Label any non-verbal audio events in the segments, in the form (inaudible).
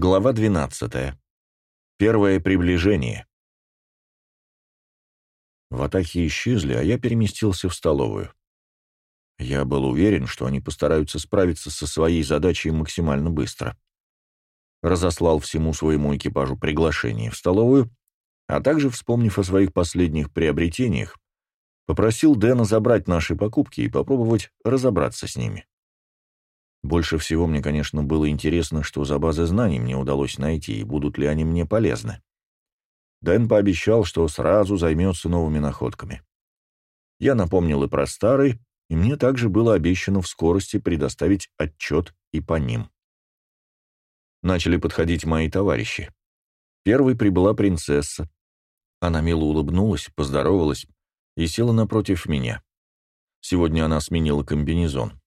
Глава 12. Первое приближение. Ватахи исчезли, а я переместился в столовую. Я был уверен, что они постараются справиться со своей задачей максимально быстро. Разослал всему своему экипажу приглашение в столовую, а также, вспомнив о своих последних приобретениях, попросил Дэна забрать наши покупки и попробовать разобраться с ними. Больше всего мне, конечно, было интересно, что за базы знаний мне удалось найти, и будут ли они мне полезны. Дэн пообещал, что сразу займется новыми находками. Я напомнил и про старый, и мне также было обещано в скорости предоставить отчет и по ним. Начали подходить мои товарищи. Первой прибыла принцесса. Она мило улыбнулась, поздоровалась и села напротив меня. Сегодня она сменила комбинезон.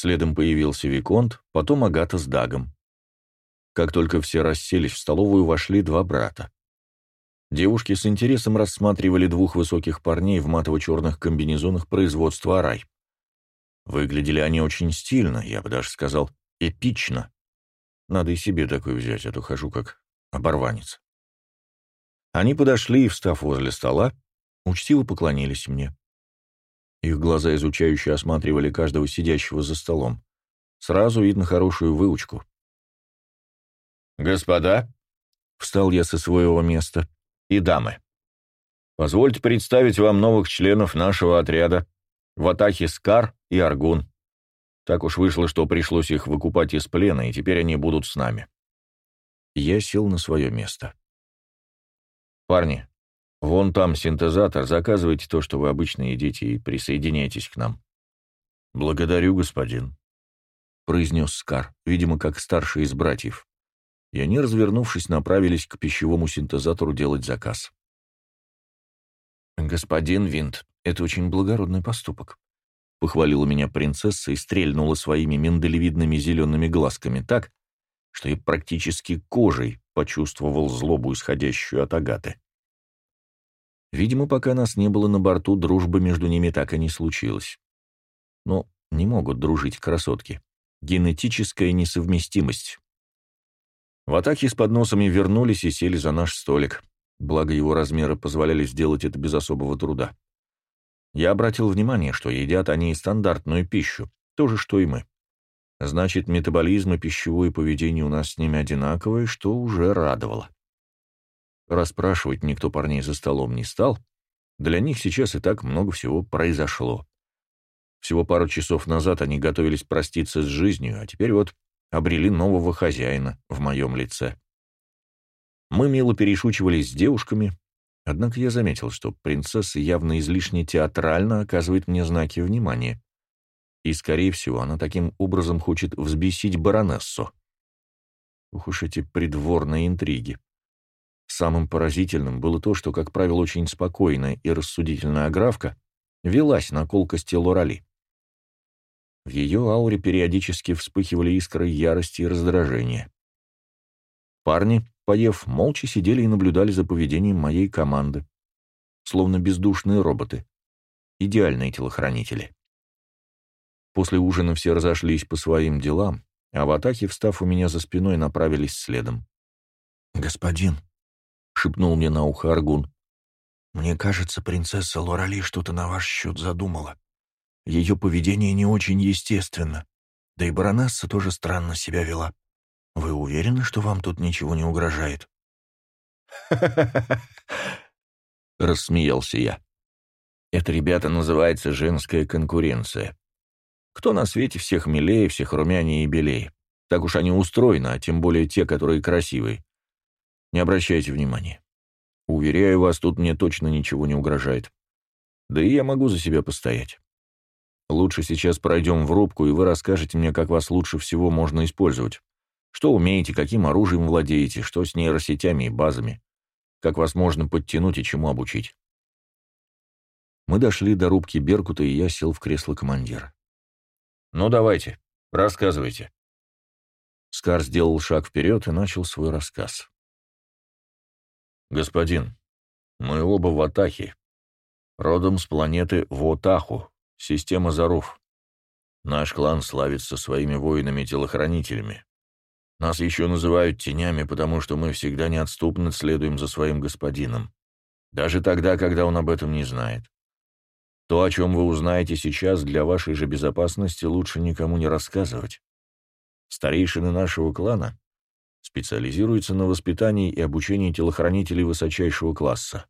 Следом появился Виконт, потом Агата с Дагом. Как только все расселись в столовую, вошли два брата. Девушки с интересом рассматривали двух высоких парней в матово-черных комбинезонах производства «Арай». Выглядели они очень стильно, я бы даже сказал, эпично. Надо и себе такой взять, а то хожу как оборванец. Они подошли и, встав возле стола, учтиво поклонились мне. Их глаза изучающе осматривали каждого сидящего за столом. Сразу видно хорошую выучку. «Господа», — встал я со своего места, — «и дамы, позвольте представить вам новых членов нашего отряда, Ватахи Скар и Аргун. Так уж вышло, что пришлось их выкупать из плена, и теперь они будут с нами». Я сел на свое место. «Парни, «Вон там синтезатор, заказывайте то, что вы обычно едите, и присоединяйтесь к нам». «Благодарю, господин», — произнес Скар, видимо, как старший из братьев. И они, развернувшись, направились к пищевому синтезатору делать заказ. «Господин Винт, это очень благородный поступок», — похвалила меня принцесса и стрельнула своими миндалевидными зелеными глазками так, что я практически кожей почувствовал злобу, исходящую от Агаты. Видимо, пока нас не было на борту, дружба между ними так и не случилась. Но не могут дружить красотки. Генетическая несовместимость. В атаке с подносами вернулись и сели за наш столик, благо его размеры позволяли сделать это без особого труда. Я обратил внимание, что едят они и стандартную пищу, то же, что и мы. Значит, метаболизм и пищевое поведение у нас с ними одинаковые, что уже радовало. Расспрашивать никто парней за столом не стал. Для них сейчас и так много всего произошло. Всего пару часов назад они готовились проститься с жизнью, а теперь вот обрели нового хозяина в моем лице. Мы мило перешучивались с девушками, однако я заметил, что принцесса явно излишне театрально оказывает мне знаки внимания. И, скорее всего, она таким образом хочет взбесить баронессу. Ух уж эти придворные интриги. Самым поразительным было то, что, как правило, очень спокойная и рассудительная Аграфка велась на колкости Лорали. В ее ауре периодически вспыхивали искры ярости и раздражения. Парни, поев, молча сидели и наблюдали за поведением моей команды, словно бездушные роботы, идеальные телохранители. После ужина все разошлись по своим делам, а в атаке, встав у меня за спиной, направились следом. «Господин», шепнул мне на ухо Аргун. «Мне кажется, принцесса Лорали что-то на ваш счет задумала. Ее поведение не очень естественно. Да и баронесса тоже странно себя вела. Вы уверены, что вам тут ничего не угрожает?» (laughs) рассмеялся я. «Это, ребята, называется женская конкуренция. Кто на свете всех милее, всех румянее и белее? Так уж они устроены, а тем более те, которые красивые. Не обращайте внимания. Уверяю вас, тут мне точно ничего не угрожает. Да и я могу за себя постоять. Лучше сейчас пройдем в рубку, и вы расскажете мне, как вас лучше всего можно использовать. Что умеете, каким оружием владеете, что с нейросетями и базами. Как вас можно подтянуть и чему обучить. Мы дошли до рубки Беркута, и я сел в кресло командира. «Ну, давайте, рассказывайте». Скар сделал шаг вперед и начал свой рассказ. «Господин, мы оба в Атахе. Родом с планеты Вотаху, система Заров. Наш клан славится своими воинами-телохранителями. Нас еще называют тенями, потому что мы всегда неотступно следуем за своим господином. Даже тогда, когда он об этом не знает. То, о чем вы узнаете сейчас, для вашей же безопасности лучше никому не рассказывать. Старейшины нашего клана специализируются на воспитании и обучении телохранителей высочайшего класса.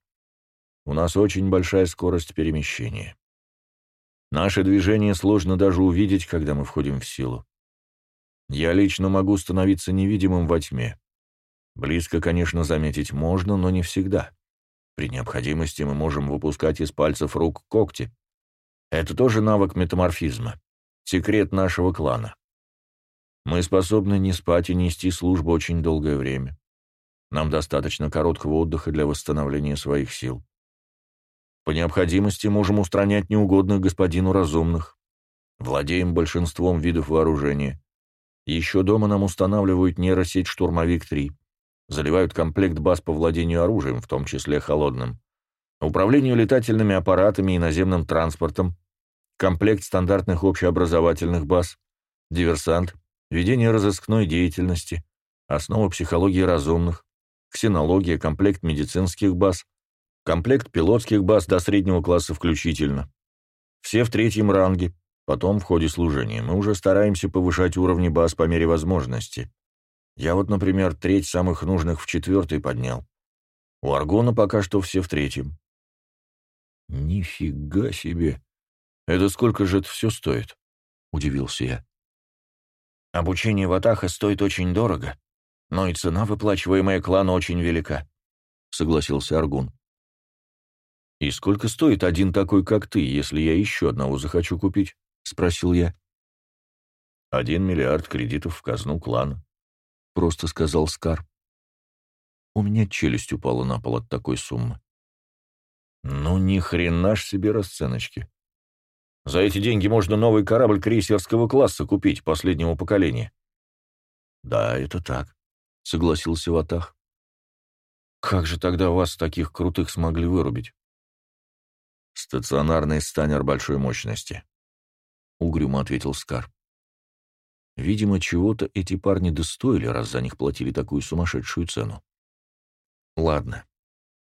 У нас очень большая скорость перемещения. Наше движение сложно даже увидеть, когда мы входим в силу. Я лично могу становиться невидимым во тьме. Близко, конечно, заметить можно, но не всегда. При необходимости мы можем выпускать из пальцев рук когти. Это тоже навык метаморфизма. Секрет нашего клана. Мы способны не спать и нести службу очень долгое время. Нам достаточно короткого отдыха для восстановления своих сил. По необходимости можем устранять неугодных господину разумных. Владеем большинством видов вооружения. Еще дома нам устанавливают нейросеть «Штурмовик-3». Заливают комплект баз по владению оружием, в том числе холодным. Управлению летательными аппаратами и наземным транспортом. Комплект стандартных общеобразовательных баз. Диверсант. Ведение разыскной деятельности. Основа психологии разумных. Ксенология, комплект медицинских баз. Комплект пилотских баз до среднего класса включительно. Все в третьем ранге, Потом, в ходе служения, мы уже стараемся повышать уровни баз по мере возможности. Я вот, например, треть самых нужных в четвертый поднял. У Аргона пока что все в третьем. Нифига себе! Это сколько же это все стоит? Удивился я. Обучение в Атаха стоит очень дорого, но и цена, выплачиваемая клану, очень велика, согласился Аргун. И сколько стоит один такой, как ты, если я еще одного захочу купить? — спросил я. «Один миллиард кредитов в казну клана», — просто сказал Скар. У меня челюсть упала на пол от такой суммы. «Ну, ни хрена ж себе расценочки. За эти деньги можно новый корабль крейсерского класса купить, последнего поколения». «Да, это так», — согласился Ватах. «Как же тогда вас таких крутых смогли вырубить?» «Стационарный станер большой мощности», — угрюмо ответил Скар. Видимо, чего-то эти парни достоили, раз за них платили такую сумасшедшую цену. Ладно.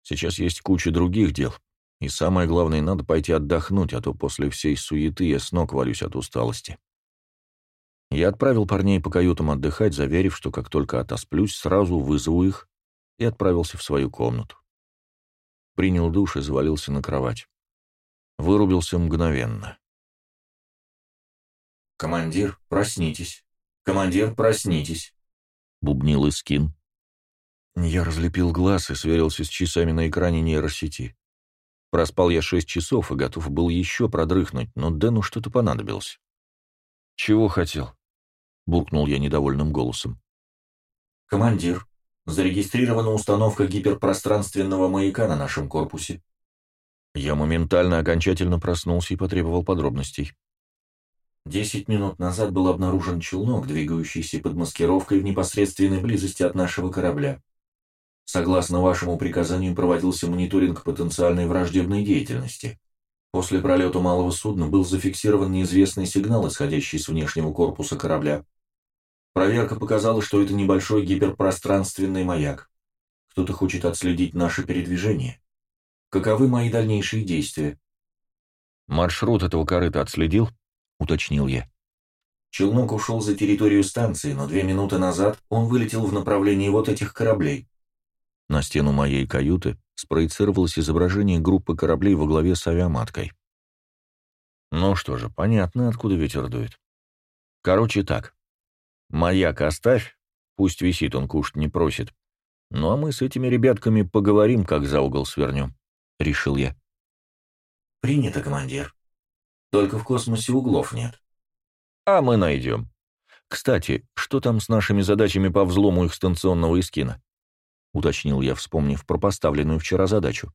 Сейчас есть куча других дел. И самое главное, надо пойти отдохнуть, а то после всей суеты я с ног валюсь от усталости. Я отправил парней по каютам отдыхать, заверив, что как только отосплюсь, сразу вызову их, и отправился в свою комнату. Принял душ и завалился на кровать. Вырубился мгновенно. «Командир, проснитесь! Командир, проснитесь!» — бубнил Искин. Я разлепил глаз и сверился с часами на экране нейросети. Проспал я шесть часов и готов был еще продрыхнуть, но Дэну что-то понадобилось. «Чего хотел?» — буркнул я недовольным голосом. «Командир, зарегистрирована установка гиперпространственного маяка на нашем корпусе». Я моментально окончательно проснулся и потребовал подробностей. Десять минут назад был обнаружен челнок, двигающийся под маскировкой в непосредственной близости от нашего корабля. Согласно вашему приказанию проводился мониторинг потенциальной враждебной деятельности. После пролета малого судна был зафиксирован неизвестный сигнал, исходящий с внешнего корпуса корабля. Проверка показала, что это небольшой гиперпространственный маяк. Кто-то хочет отследить наше передвижение. Каковы мои дальнейшие действия? Маршрут этого корыта отследил? уточнил я. Челнок ушел за территорию станции, но две минуты назад он вылетел в направлении вот этих кораблей. На стену моей каюты спроецировалось изображение группы кораблей во главе с авиаматкой. Ну что же, понятно, откуда ветер дует. Короче так. Маяк оставь, пусть висит, он кушать не просит. Ну а мы с этими ребятками поговорим, как за угол свернем, — решил я. «Принято, командир», только в космосе углов нет. А мы найдем. Кстати, что там с нашими задачами по взлому их станционного эскина? Уточнил я, вспомнив про поставленную вчера задачу.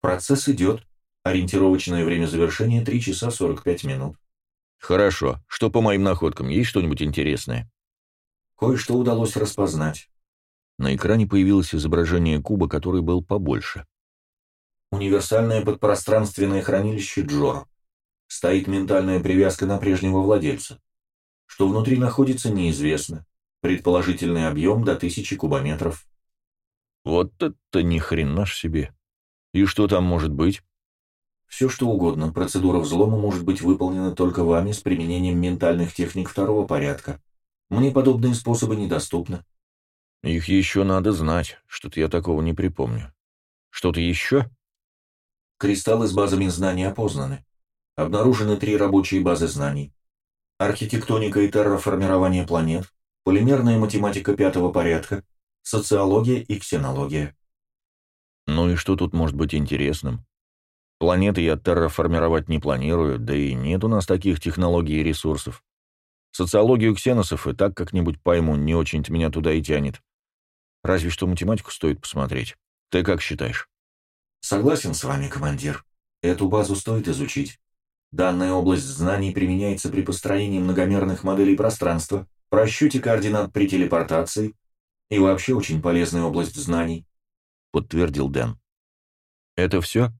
Процесс идет. Ориентировочное время завершения 3 часа 45 минут. Хорошо. Что по моим находкам? Есть что-нибудь интересное? Кое-что удалось распознать. На экране появилось изображение куба, который был побольше. Универсальное подпространственное хранилище Джор стоит ментальная привязка на прежнего владельца. Что внутри находится, неизвестно. Предположительный объем до тысячи кубометров. Вот это ни хрена ж себе. И что там может быть? Все что угодно. Процедура взлома может быть выполнена только вами с применением ментальных техник второго порядка. Мне подобные способы недоступны. Их еще надо знать. Что-то я такого не припомню. Что-то еще? Кристаллы с базами знаний опознаны. Обнаружены три рабочие базы знаний. Архитектоника и терраформирование планет, полимерная математика пятого порядка, социология и ксенология. Ну и что тут может быть интересным? Планеты я терраформировать не планирую, да и нет у нас таких технологий и ресурсов. Социологию ксеносов и так как-нибудь пойму, не очень-то меня туда и тянет. Разве что математику стоит посмотреть. Ты как считаешь? Согласен с вами, командир. Эту базу стоит изучить. Данная область знаний применяется при построении многомерных моделей пространства, просчете координат при телепортации и вообще очень полезная область знаний, — подтвердил Дэн. «Это все?»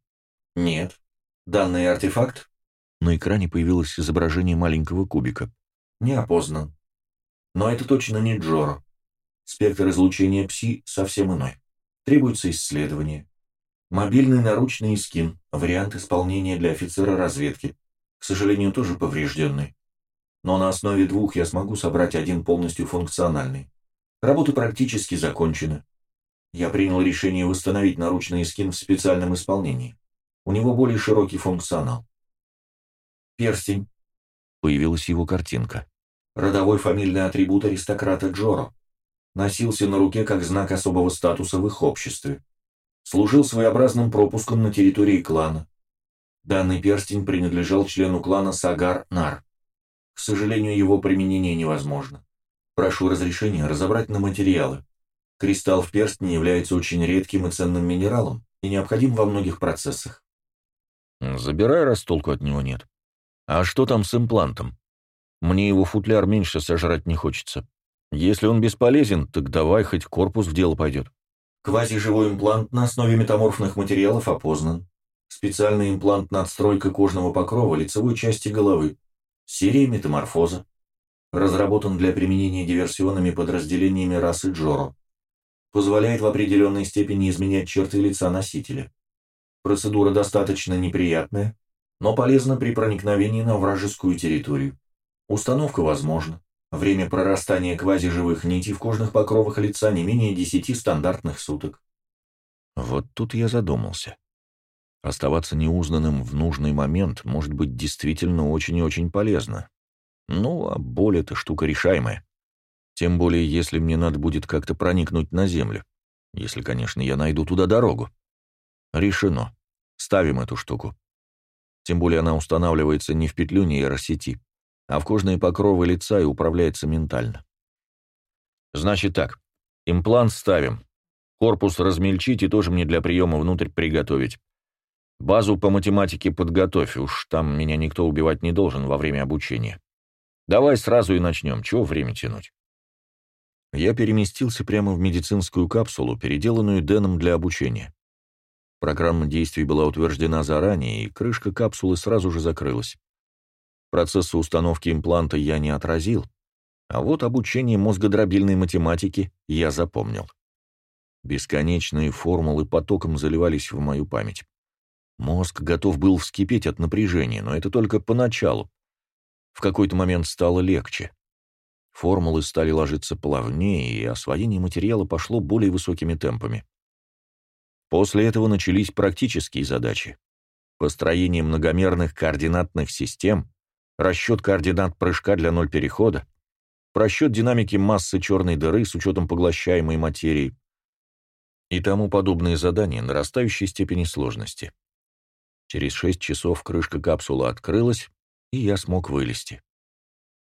«Нет. Данный артефакт...» На экране появилось изображение маленького кубика. «Не опознан. Но это точно не Джоро. Спектр излучения Пси совсем иной. Требуется исследование. Мобильный наручный скин, вариант исполнения для офицера разведки. К сожалению, тоже поврежденный. Но на основе двух я смогу собрать один полностью функциональный. Работы практически закончены. Я принял решение восстановить наручный скин в специальном исполнении. У него более широкий функционал. Перстень. Появилась его картинка. Родовой фамильный атрибут аристократа Джоро. Носился на руке как знак особого статуса в их обществе служил своеобразным пропуском на территории клана. Данный перстень принадлежал члену клана Сагар-Нар. К сожалению, его применение невозможно. Прошу разрешения разобрать на материалы. Кристалл в перстне является очень редким и ценным минералом и необходим во многих процессах. Забирай, раз толку от него нет. А что там с имплантом? Мне его футляр меньше сожрать не хочется. Если он бесполезен, так давай хоть корпус в дело пойдет. Квазиживой имплант на основе метаморфных материалов опознан. Специальный имплант надстройка кожного покрова лицевой части головы. Серия метаморфоза. Разработан для применения диверсионными подразделениями расы Джоро. Позволяет в определенной степени изменять черты лица носителя. Процедура достаточно неприятная, но полезна при проникновении на вражескую территорию. Установка возможна. Время прорастания квазиживых нитей в кожных покровах лица не менее десяти стандартных суток. Вот тут я задумался. Оставаться неузнанным в нужный момент может быть действительно очень и очень полезно. Ну, а боль — это штука решаемая. Тем более, если мне надо будет как-то проникнуть на Землю. Если, конечно, я найду туда дорогу. Решено. Ставим эту штуку. Тем более она устанавливается не в петлю нейросети, а в кожные покровы лица и управляется ментально. Значит так, имплант ставим, корпус размельчить и тоже мне для приема внутрь приготовить. Базу по математике подготовь, уж там меня никто убивать не должен во время обучения. Давай сразу и начнем, чего время тянуть? Я переместился прямо в медицинскую капсулу, переделанную Дэном для обучения. Программа действий была утверждена заранее, и крышка капсулы сразу же закрылась. Процессы установки импланта я не отразил, а вот обучение мозгодробильной математики я запомнил. Бесконечные формулы потоком заливались в мою память. Мозг готов был вскипеть от напряжения, но это только поначалу. В какой-то момент стало легче. Формулы стали ложиться плавнее, и освоение материала пошло более высокими темпами. После этого начались практические задачи. Построение многомерных координатных систем, расчет координат прыжка для ноль перехода, просчет динамики массы черной дыры с учетом поглощаемой материи и тому подобные задания нарастающей степени сложности. Через шесть часов крышка капсулы открылась, и я смог вылезти.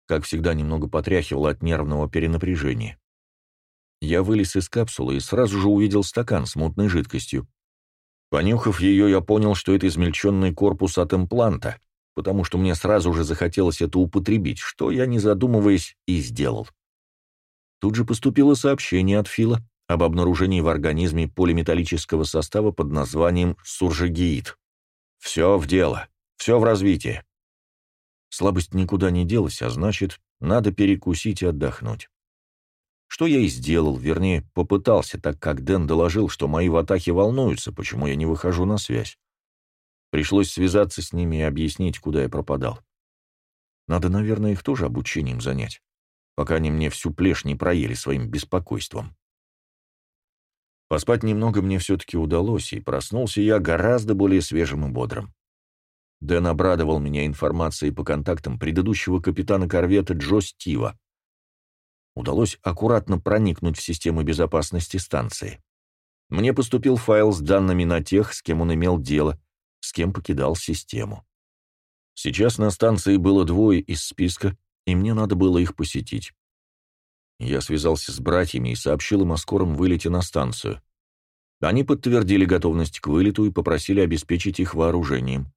Как всегда, немного потряхивало от нервного перенапряжения. Я вылез из капсулы и сразу же увидел стакан с мутной жидкостью. Понюхав ее, я понял, что это измельченный корпус от импланта, потому что мне сразу же захотелось это употребить, что я, не задумываясь, и сделал. Тут же поступило сообщение от Фила об обнаружении в организме полиметаллического состава под названием суржигиит. Все в дело, все в развитии. Слабость никуда не делась, а значит, надо перекусить и отдохнуть. Что я и сделал, вернее, попытался, так как Дэн доложил, что мои ватахи волнуются, почему я не выхожу на связь. Пришлось связаться с ними и объяснить, куда я пропадал. Надо, наверное, их тоже обучением занять, пока они мне всю плешь не проели своим беспокойством. Поспать немного мне все-таки удалось, и проснулся я гораздо более свежим и бодрым. Дэн обрадовал меня информацией по контактам предыдущего капитана корвета Джо Стива. Удалось аккуратно проникнуть в систему безопасности станции. Мне поступил файл с данными на тех, с кем он имел дело, с кем покидал систему. Сейчас на станции было двое из списка, и мне надо было их посетить. Я связался с братьями и сообщил им о скором вылете на станцию. Они подтвердили готовность к вылету и попросили обеспечить их вооружением.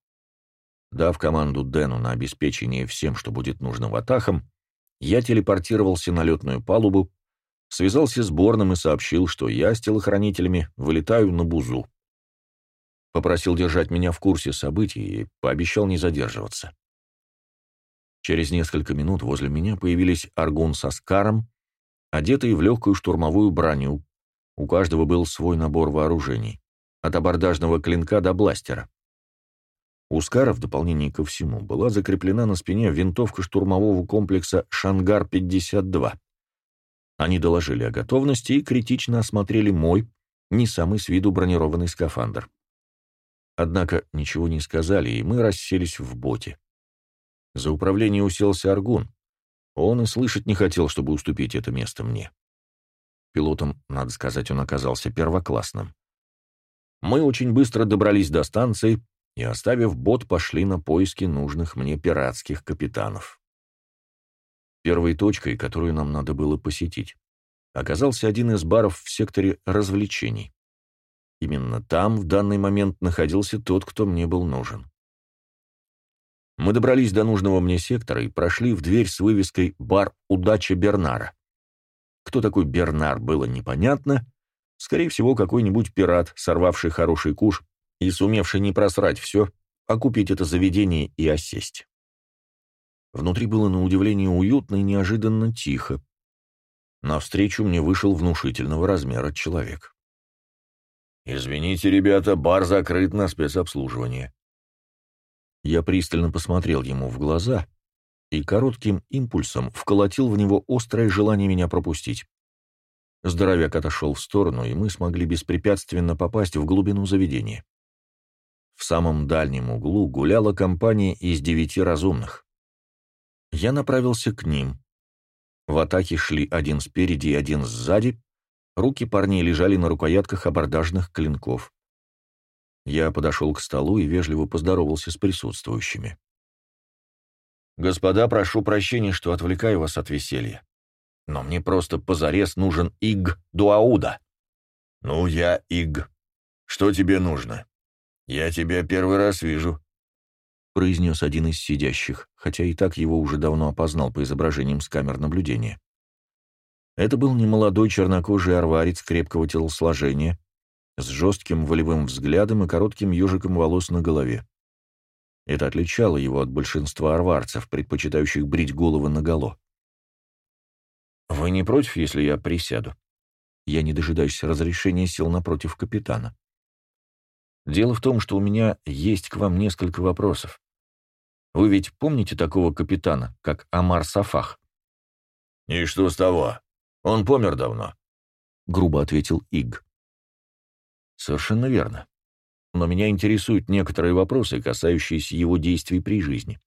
Дав команду Дэну на обеспечение всем, что будет нужно ватахам, я телепортировался на летную палубу, связался с Борном и сообщил, что я с телохранителями вылетаю на Бузу. Попросил держать меня в курсе событий и пообещал не задерживаться. Через несколько минут возле меня появились Аргун со Скаром, одетые в легкую штурмовую броню. У каждого был свой набор вооружений, от абордажного клинка до бластера. У Скара, в дополнение ко всему, была закреплена на спине винтовка штурмового комплекса «Шангар-52». Они доложили о готовности и критично осмотрели мой, не самый с виду бронированный скафандр. Однако ничего не сказали, и мы расселись в боте. За управление уселся Аргун. Он и слышать не хотел, чтобы уступить это место мне. Пилотом, надо сказать, он оказался первоклассным. Мы очень быстро добрались до станции, и, оставив бот, пошли на поиски нужных мне пиратских капитанов. Первой точкой, которую нам надо было посетить, оказался один из баров в секторе развлечений. Именно там в данный момент находился тот, кто мне был нужен. Мы добрались до нужного мне сектора и прошли в дверь с вывеской «Бар Удача Бернара». Кто такой Бернар, было непонятно. Скорее всего, какой-нибудь пират, сорвавший хороший куш и сумевший не просрать все, окупить это заведение и осесть. Внутри было на удивление уютно и неожиданно тихо. Навстречу мне вышел внушительного размера человек. «Извините, ребята, бар закрыт на спецобслуживание». Я пристально посмотрел ему в глаза и коротким импульсом вколотил в него острое желание меня пропустить. Здоровяк отошел в сторону, и мы смогли беспрепятственно попасть в глубину заведения. В самом дальнем углу гуляла компания из девяти разумных. Я направился к ним. В атаке шли один спереди и один сзади, руки парней лежали на рукоятках абордажных клинков. Я подошел к столу и вежливо поздоровался с присутствующими. «Господа, прошу прощения, что отвлекаю вас от веселья. Но мне просто позарез нужен Иг Дуауда». «Ну, я Иг. Что тебе нужно?» «Я тебя первый раз вижу», — произнес один из сидящих, хотя и так его уже давно опознал по изображениям с камер наблюдения. Это был немолодой чернокожий арварец крепкого телосложения, с жестким волевым взглядом и коротким ежиком волос на голове. Это отличало его от большинства арварцев, предпочитающих брить головы наголо. «Вы не против, если я присяду?» Я, не дожидаясь разрешения, сел напротив капитана. Дело в том, что у меня есть к вам несколько вопросов. Вы ведь помните такого капитана, как Амар Сафах? «И что с того? Он помер давно», — грубо ответил Иг. «Совершенно верно. Но меня интересуют некоторые вопросы, касающиеся его действий при жизни.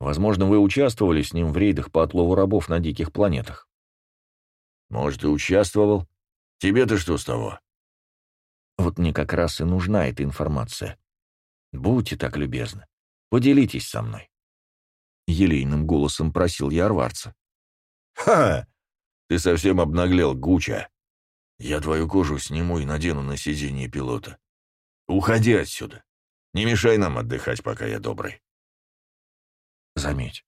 Возможно, вы участвовали с ним в рейдах по отлову рабов на диких планетах». «Может, и участвовал. Тебе-то что с того?» Вот мне как раз и нужна эта информация. Будьте так любезны, поделитесь со мной. Елейным голосом просил я Арварца. «Ха! Ты совсем обнаглел, Гуча. Я твою кожу сниму и надену на сиденье пилота. Уходи отсюда. Не мешай нам отдыхать, пока я добрый». Заметь,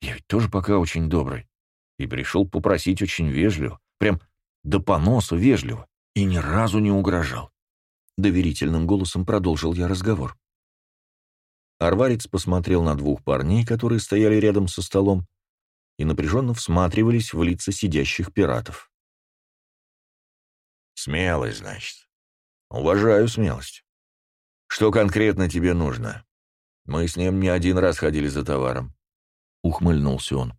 я ведь тоже пока очень добрый. И пришел попросить очень вежливо, прям до поносу вежливо, и ни разу не угрожал. Доверительным голосом продолжил я разговор. Арварец посмотрел на двух парней, которые стояли рядом со столом, и напряженно всматривались в лица сидящих пиратов. «Смелость, значит. Уважаю смелость. Что конкретно тебе нужно? Мы с ним не один раз ходили за товаром». Ухмыльнулся он.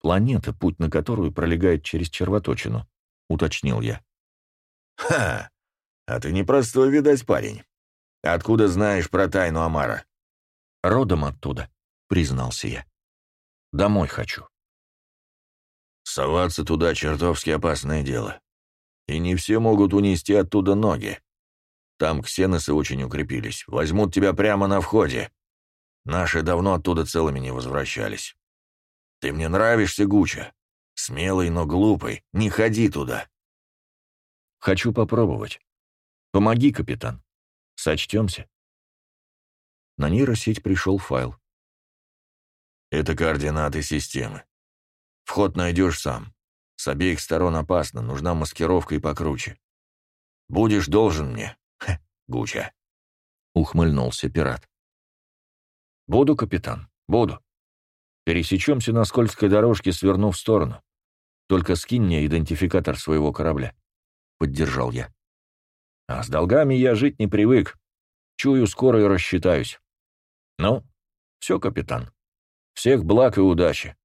«Планета, путь на которую пролегает через червоточину», — уточнил я. «Ха! А ты непростой, видать, парень. Откуда знаешь про тайну Амара?» «Родом оттуда», — признался я. «Домой хочу». «Соваться туда чертовски опасное дело. И не все могут унести оттуда ноги. Там ксеносы очень укрепились. Возьмут тебя прямо на входе. Наши давно оттуда целыми не возвращались. Ты мне нравишься, Гуча. Смелый, но глупый. Не ходи туда». «Хочу попробовать. Помоги, капитан. Сочтемся». На нейросеть пришел файл. Это координаты системы. Вход найдешь сам. С обеих сторон опасно, нужна маскировка и покруче. Будешь должен мне, Ха, Гуча. Ухмыльнулся пират. Буду, капитан, буду. Пересечемся на скользкой дорожке, свернув в сторону. Только скинь мне идентификатор своего корабля. Поддержал я. А с долгами я жить не привык. Чую, скоро и рассчитаюсь. Ну, все, капитан. Всех благ и удачи.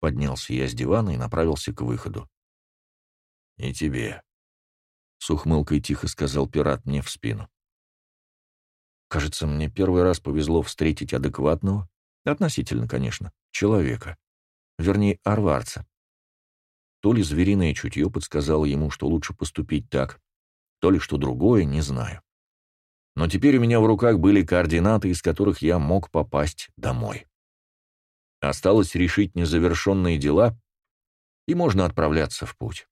Поднялся я с дивана и направился к выходу. «И тебе», — с ухмылкой тихо сказал пират мне в спину. Кажется, мне первый раз повезло встретить адекватного, относительно, конечно, человека, вернее, арварца. То ли звериное чутье подсказало ему, что лучше поступить так, то ли что другое, не знаю. Но теперь у меня в руках были координаты, из которых я мог попасть домой. Осталось решить незавершенные дела, и можно отправляться в путь.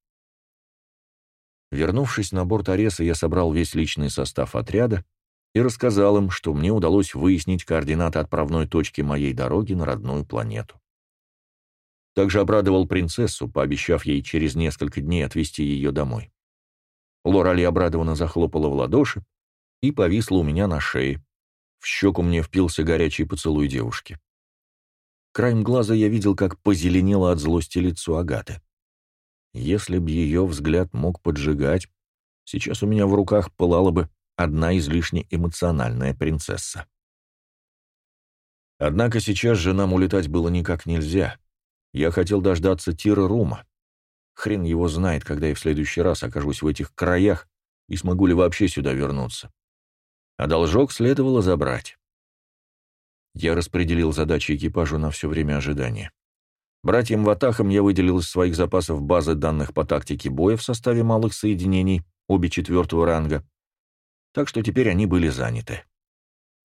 Вернувшись на борт Ареса, я собрал весь личный состав отряда и рассказал им, что мне удалось выяснить координаты отправной точки моей дороги на родную планету. Также обрадовал принцессу, пообещав ей через несколько дней отвезти ее домой. Лорали обрадованно захлопала в ладоши и повисла у меня на шее. В щеку мне впился горячий поцелуй девушки. Краем глаза я видел, как позеленело от злости лицо Агаты. Если б ее взгляд мог поджигать, сейчас у меня в руках пылала бы одна излишне эмоциональная принцесса. Однако сейчас же нам улетать было никак нельзя. Я хотел дождаться Тира Рума. Хрен его знает, когда я в следующий раз окажусь в этих краях и смогу ли вообще сюда вернуться. А должок следовало забрать. Я распределил задачи экипажу на все время ожидания. Братьям Ватахам я выделил из своих запасов базы данных по тактике боя в составе малых соединений, обе четвертого ранга, так что теперь они были заняты.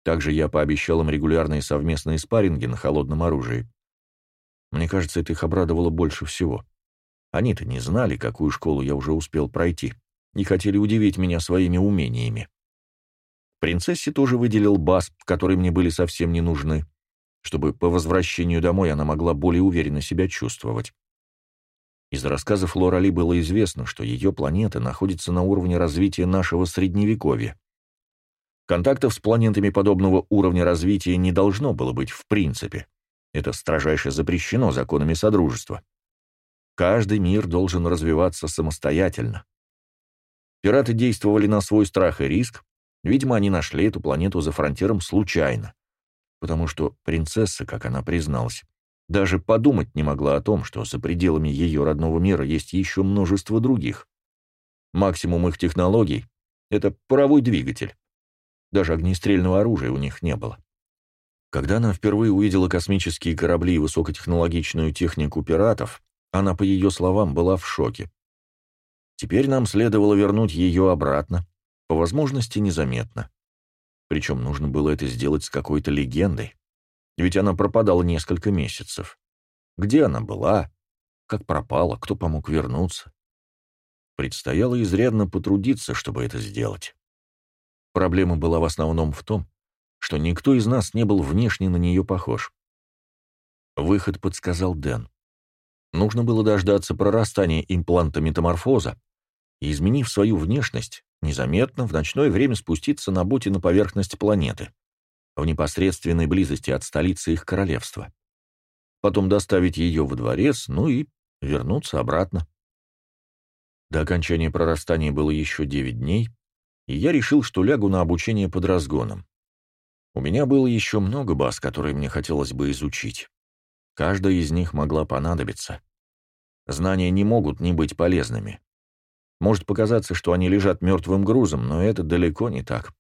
Также я пообещал им регулярные совместные спарринги на холодном оружии. Мне кажется, это их обрадовало больше всего. Они-то не знали, какую школу я уже успел пройти, и хотели удивить меня своими умениями. Принцессе тоже выделил бас, которые мне были совсем не нужны, чтобы по возвращению домой она могла более уверенно себя чувствовать. Из рассказов Лорали было известно, что ее планета находится на уровне развития нашего Средневековья. Контактов с планетами подобного уровня развития не должно было быть в принципе. Это строжайше запрещено законами Содружества. Каждый мир должен развиваться самостоятельно. Пираты действовали на свой страх и риск, Видимо, они нашли эту планету за фронтиром случайно, потому что принцесса, как она призналась, даже подумать не могла о том, что за пределами ее родного мира есть еще множество других. Максимум их технологий — это паровой двигатель. Даже огнестрельного оружия у них не было. Когда она впервые увидела космические корабли и высокотехнологичную технику пиратов, она, по ее словам, была в шоке. Теперь нам следовало вернуть ее обратно, по возможности незаметно. Причем нужно было это сделать с какой-то легендой. Ведь она пропадала несколько месяцев. Где она была? Как пропала? Кто помог вернуться? Предстояло изрядно потрудиться, чтобы это сделать. Проблема была в основном в том, что никто из нас не был внешне на нее похож. Выход подсказал Дэн. Нужно было дождаться прорастания импланта метаморфоза и, изменив свою внешность, незаметно в ночное время спуститься на боте на поверхность планеты, в непосредственной близости от столицы их королевства. потом доставить ее во дворец, ну и вернуться обратно. До окончания прорастания было еще 9 дней, и я решил, что лягу на обучение под разгоном. У меня было еще много баз, которые мне хотелось бы изучить. Каждая из них могла понадобиться. Знания не могут не быть полезными. Может показаться, что они лежат мертвым грузом, но это далеко не так.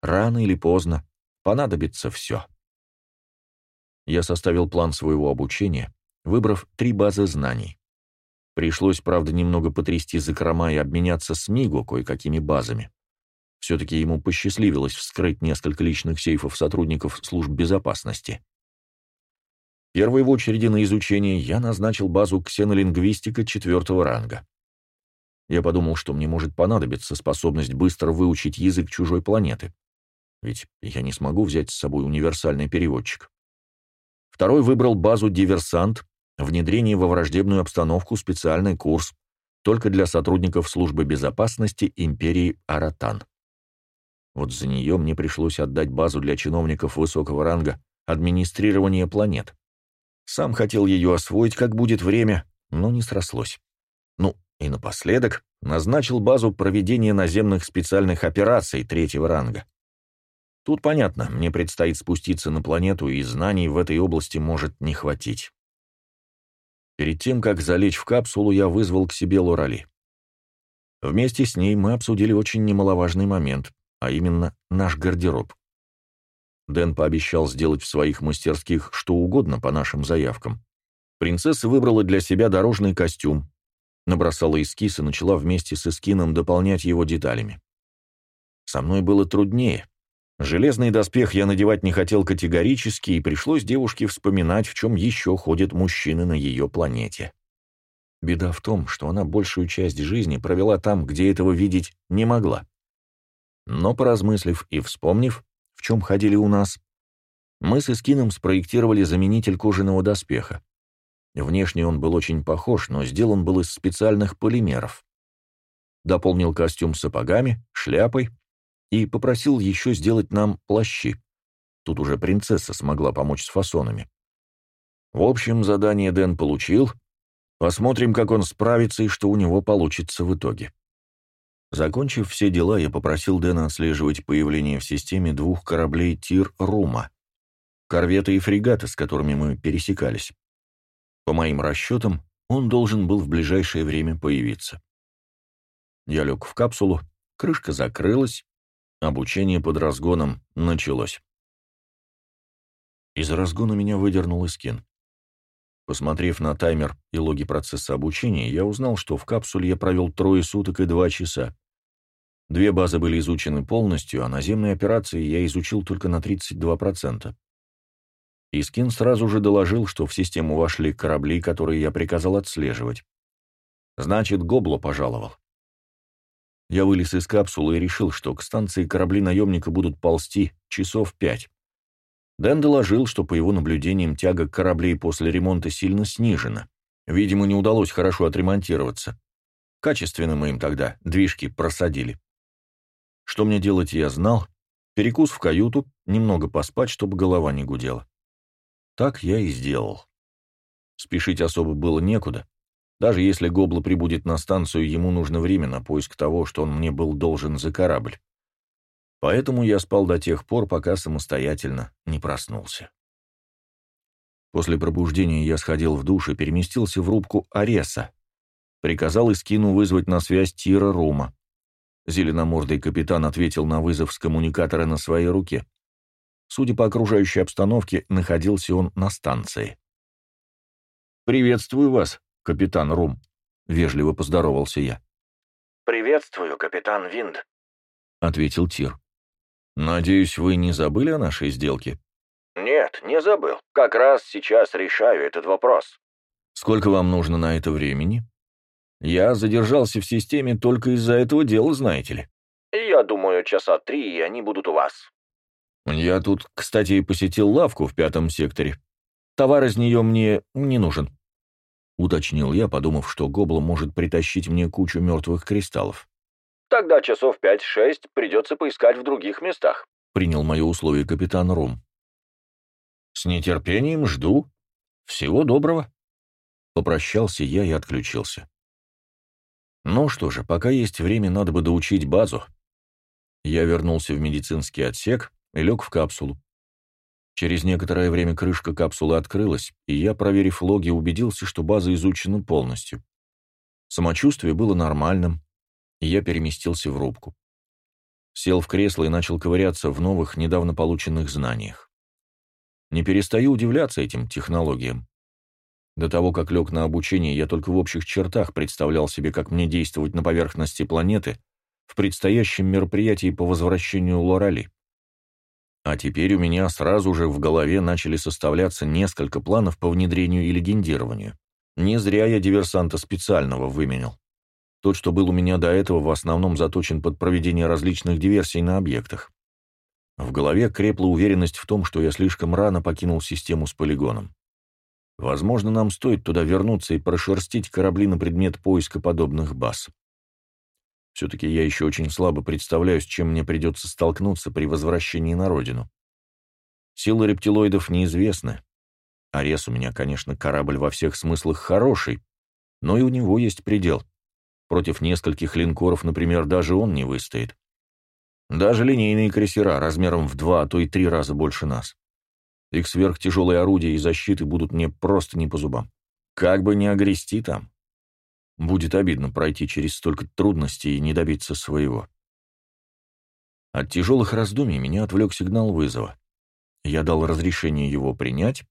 Рано или поздно понадобится все. Я составил план своего обучения, выбрав три базы знаний. Пришлось, правда, немного потрясти закрома и обменяться с Мигу кое-какими базами. Все-таки ему посчастливилось вскрыть несколько личных сейфов сотрудников служб безопасности. Первой в очереди на изучение я назначил базу ксенолингвистика четвертого ранга. Я подумал, что мне может понадобиться способность быстро выучить язык чужой планеты. Ведь я не смогу взять с собой универсальный переводчик. Второй выбрал базу «Диверсант», внедрение во враждебную обстановку специальный курс, только для сотрудников службы безопасности империи Аратан. Вот за нее мне пришлось отдать базу для чиновников высокого ранга администрирования планет. Сам хотел ее освоить, как будет время, но не срослось. Ну, и напоследок назначил базу проведения наземных специальных операций третьего ранга. Тут понятно, мне предстоит спуститься на планету, и знаний в этой области может не хватить. Перед тем, как залечь в капсулу, я вызвал к себе Лорали. Вместе с ней мы обсудили очень немаловажный момент, а именно наш гардероб. Дэн пообещал сделать в своих мастерских что угодно по нашим заявкам. Принцесса выбрала для себя дорожный костюм, набросала эскиз и начала вместе с эскином дополнять его деталями. Со мной было труднее. Железный доспех я надевать не хотел категорически, и пришлось девушке вспоминать, в чем еще ходят мужчины на ее планете. Беда в том, что она большую часть жизни провела там, где этого видеть не могла. Но, поразмыслив и вспомнив, в чем ходили у нас, мы с Искином спроектировали заменитель кожаного доспеха. Внешне он был очень похож, но сделан был из специальных полимеров. Дополнил костюм сапогами, шляпой и попросил еще сделать нам плащи. Тут уже принцесса смогла помочь с фасонами. В общем, задание Дэн получил. Посмотрим, как он справится и что у него получится в итоге. Закончив все дела, я попросил Дэна отслеживать появление в системе двух кораблей Тир-Рума, корветы и фрегаты, с которыми мы пересекались. По моим расчетам, он должен был в ближайшее время появиться. Я лег в капсулу, крышка закрылась, обучение под разгоном началось. Из разгона меня выдернул Искин. Посмотрев на таймер и логи процесса обучения, я узнал, что в капсуле я провел трое суток и два часа. Две базы были изучены полностью, а наземные операции я изучил только на 32%. Искин сразу же доложил, что в систему вошли корабли, которые я приказал отслеживать. Значит, Гобло пожаловал. Я вылез из капсулы и решил, что к станции корабли наемника будут ползти часов пять. Дэн доложил, что по его наблюдениям тяга кораблей после ремонта сильно снижена. Видимо, не удалось хорошо отремонтироваться. Качественно мы им тогда движки просадили. Что мне делать, я знал. Перекус в каюту, немного поспать, чтобы голова не гудела. Так я и сделал. Спешить особо было некуда. Даже если Гобла прибудет на станцию, ему нужно время на поиск того, что он мне был должен за корабль. Поэтому я спал до тех пор, пока самостоятельно не проснулся. После пробуждения я сходил в душ и переместился в рубку Ареса. Приказал Искину вызвать на связь Тира Рума. Зеленомордый капитан ответил на вызов с коммуникатора на своей руке. Судя по окружающей обстановке, находился он на станции. «Приветствую вас, капитан Рум», — вежливо поздоровался я. «Приветствую, капитан Винд», — ответил Тир. «Надеюсь, вы не забыли о нашей сделке?» «Нет, не забыл. Как раз сейчас решаю этот вопрос». «Сколько вам нужно на это времени?» «Я задержался в системе только из-за этого дела, знаете ли». «Я думаю, часа три, и они будут у вас». «Я тут, кстати, посетил лавку в пятом секторе. Товар из нее мне не нужен», — уточнил я, подумав, что Гобл может притащить мне кучу мертвых кристаллов. Тогда часов пять-шесть придется поискать в других местах», — принял мое условие капитан Рум. «С нетерпением жду. Всего доброго. Попрощался я и отключился. Ну что же, пока есть время, надо бы доучить базу. Я вернулся в медицинский отсек и лег в капсулу. Через некоторое время крышка капсулы открылась, и я, проверив логи, убедился, что база изучена полностью. Самочувствие было нормальным, я переместился в рубку. Сел в кресло и начал ковыряться в новых, недавно полученных знаниях. Не перестаю удивляться этим технологиям. До того, как лег на обучение, я только в общих чертах представлял себе, как мне действовать на поверхности планеты в предстоящем мероприятии по возвращению Лорали. А теперь у меня сразу же в голове начали составляться несколько планов по внедрению и легендированию. Не зря я диверсанта специального выменял. Тот, что был у меня до этого, в основном заточен под проведение различных диверсий на объектах. В голове крепла уверенность в том, что я слишком рано покинул систему с полигоном. Возможно, нам стоит туда вернуться и прошерстить корабли на предмет поиска подобных баз. Все-таки я еще очень слабо представляю, с чем мне придется столкнуться при возвращении на родину. Силы рептилоидов неизвестны. Арес у меня, конечно, корабль во всех смыслах хороший, но и у него есть предел. Против нескольких линкоров, например, даже он не выстоит. Даже линейные крейсера размером в два, а то и три раза больше нас. Их сверхтяжелые орудия и защиты будут мне просто не по зубам. Как бы не огрести там. Будет обидно пройти через столько трудностей и не добиться своего. От тяжелых раздумий меня отвлек сигнал вызова. Я дал разрешение его принять,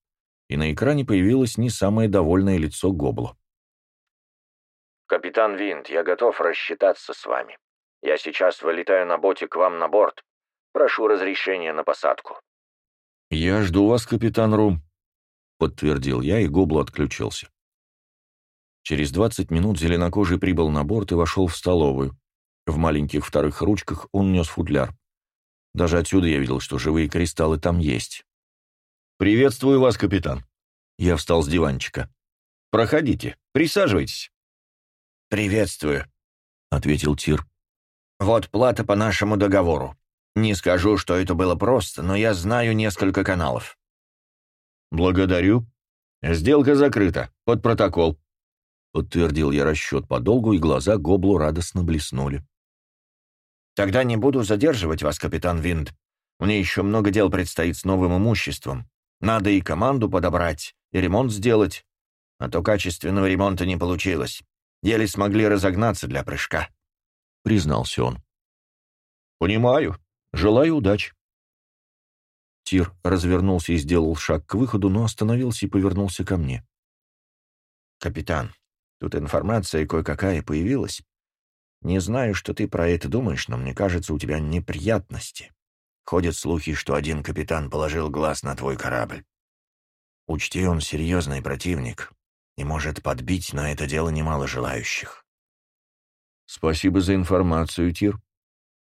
и на экране появилось не самое довольное лицо Гобло. «Капитан Винт, я готов рассчитаться с вами. Я сейчас вылетаю на боте к вам на борт. Прошу разрешения на посадку». «Я жду вас, капитан Рум», — подтвердил я, и Гобло отключился. Через 20 минут зеленокожий прибыл на борт и вошел в столовую. В маленьких вторых ручках он нес футляр. Даже отсюда я видел, что живые кристаллы там есть. «Приветствую вас, капитан». Я встал с диванчика. «Проходите, присаживайтесь». «Приветствую», — ответил Тир. «Вот плата по нашему договору. Не скажу, что это было просто, но я знаю несколько каналов». «Благодарю. Сделка закрыта. Под протокол», — подтвердил я расчет по долгу, и глаза Гоблу радостно блеснули. «Тогда не буду задерживать вас, капитан Винд. Мне еще много дел предстоит с новым имуществом. Надо и команду подобрать, и ремонт сделать. А то качественного ремонта не получилось. Еле смогли разогнаться для прыжка», — признался он. «Понимаю. Желаю удачи». Тир развернулся и сделал шаг к выходу, но остановился и повернулся ко мне. «Капитан, тут информация кое-какая появилась. Не знаю, что ты про это думаешь, но мне кажется, у тебя неприятности. Ходят слухи, что один капитан положил глаз на твой корабль. Учти, он серьезный противник, и может подбить на это дело немало желающих. «Спасибо за информацию, Тир.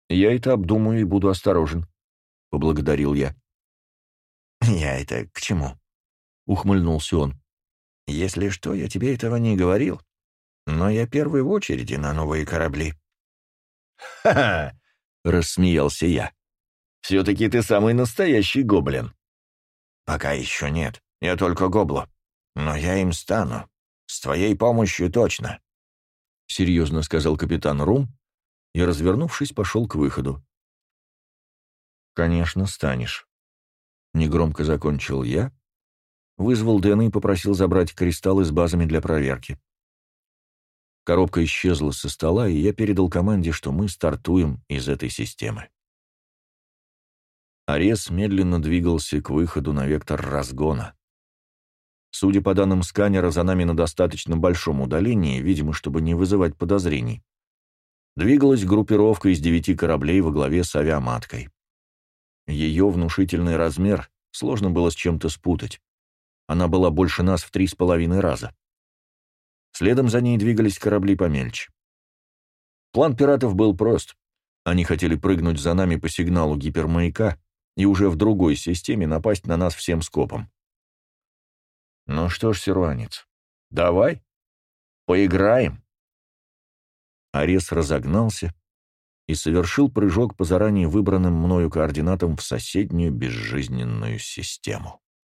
Я это обдумаю и буду осторожен», — поблагодарил я. (laughs) «Я это к чему?» — ухмыльнулся он. «Если что, я тебе этого не говорил, но я первый в очереди на новые корабли». «Ха-ха!» — рассмеялся я. «Все-таки ты самый настоящий гоблин». «Пока еще нет. Я только гобло. Но я им стану. С твоей помощью точно. — серьезно сказал капитан Рум и, развернувшись, пошел к выходу. «Конечно, станешь». Негромко закончил я, вызвал Дэна и попросил забрать кристаллы с базами для проверки. Коробка исчезла со стола, и я передал команде, что мы стартуем из этой системы. Арес медленно двигался к выходу на вектор разгона. Судя по данным сканера, за нами на достаточно большом удалении, видимо, чтобы не вызывать подозрений. Двигалась группировка из девяти кораблей во главе с авиаматкой. Ее внушительный размер сложно было с чем-то спутать. Она была больше нас в три с половиной раза. Следом за ней двигались корабли помельче. План пиратов был прост. Они хотели прыгнуть за нами по сигналу гипермаяка и уже в другой системе напасть на нас всем скопом. Ну что ж, серванец, давай, поиграем. Арес разогнался и совершил прыжок по заранее выбранным мною координатам в соседнюю безжизненную систему.